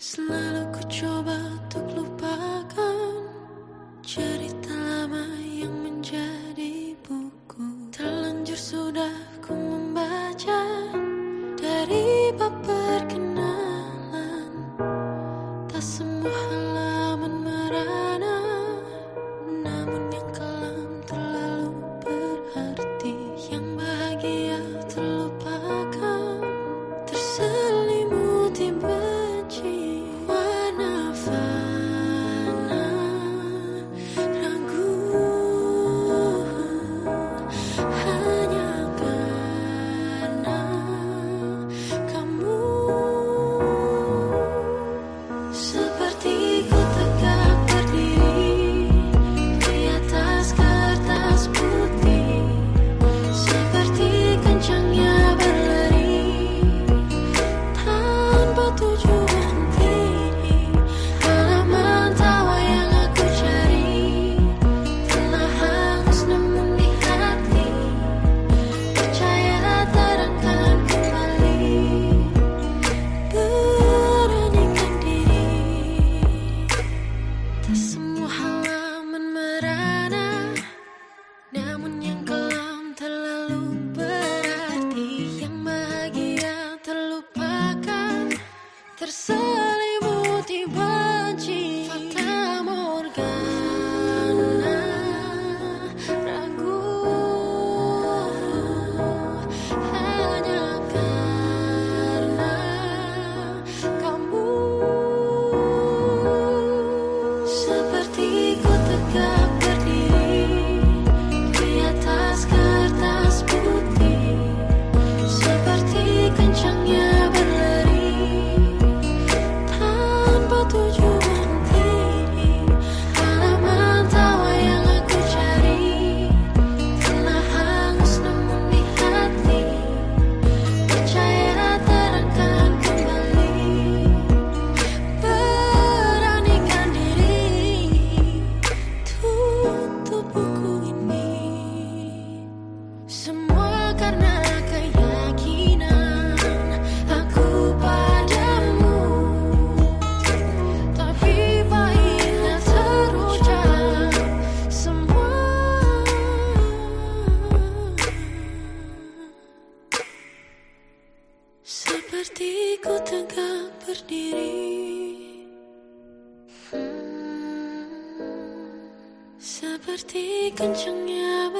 Selalu ku coba untuk lupakan Cerita lama yang menjadi buku. Terlanjur sudah ku membaca Dari bab perkenalan. Tak semua hal diri, hmm. Seperti kencangnya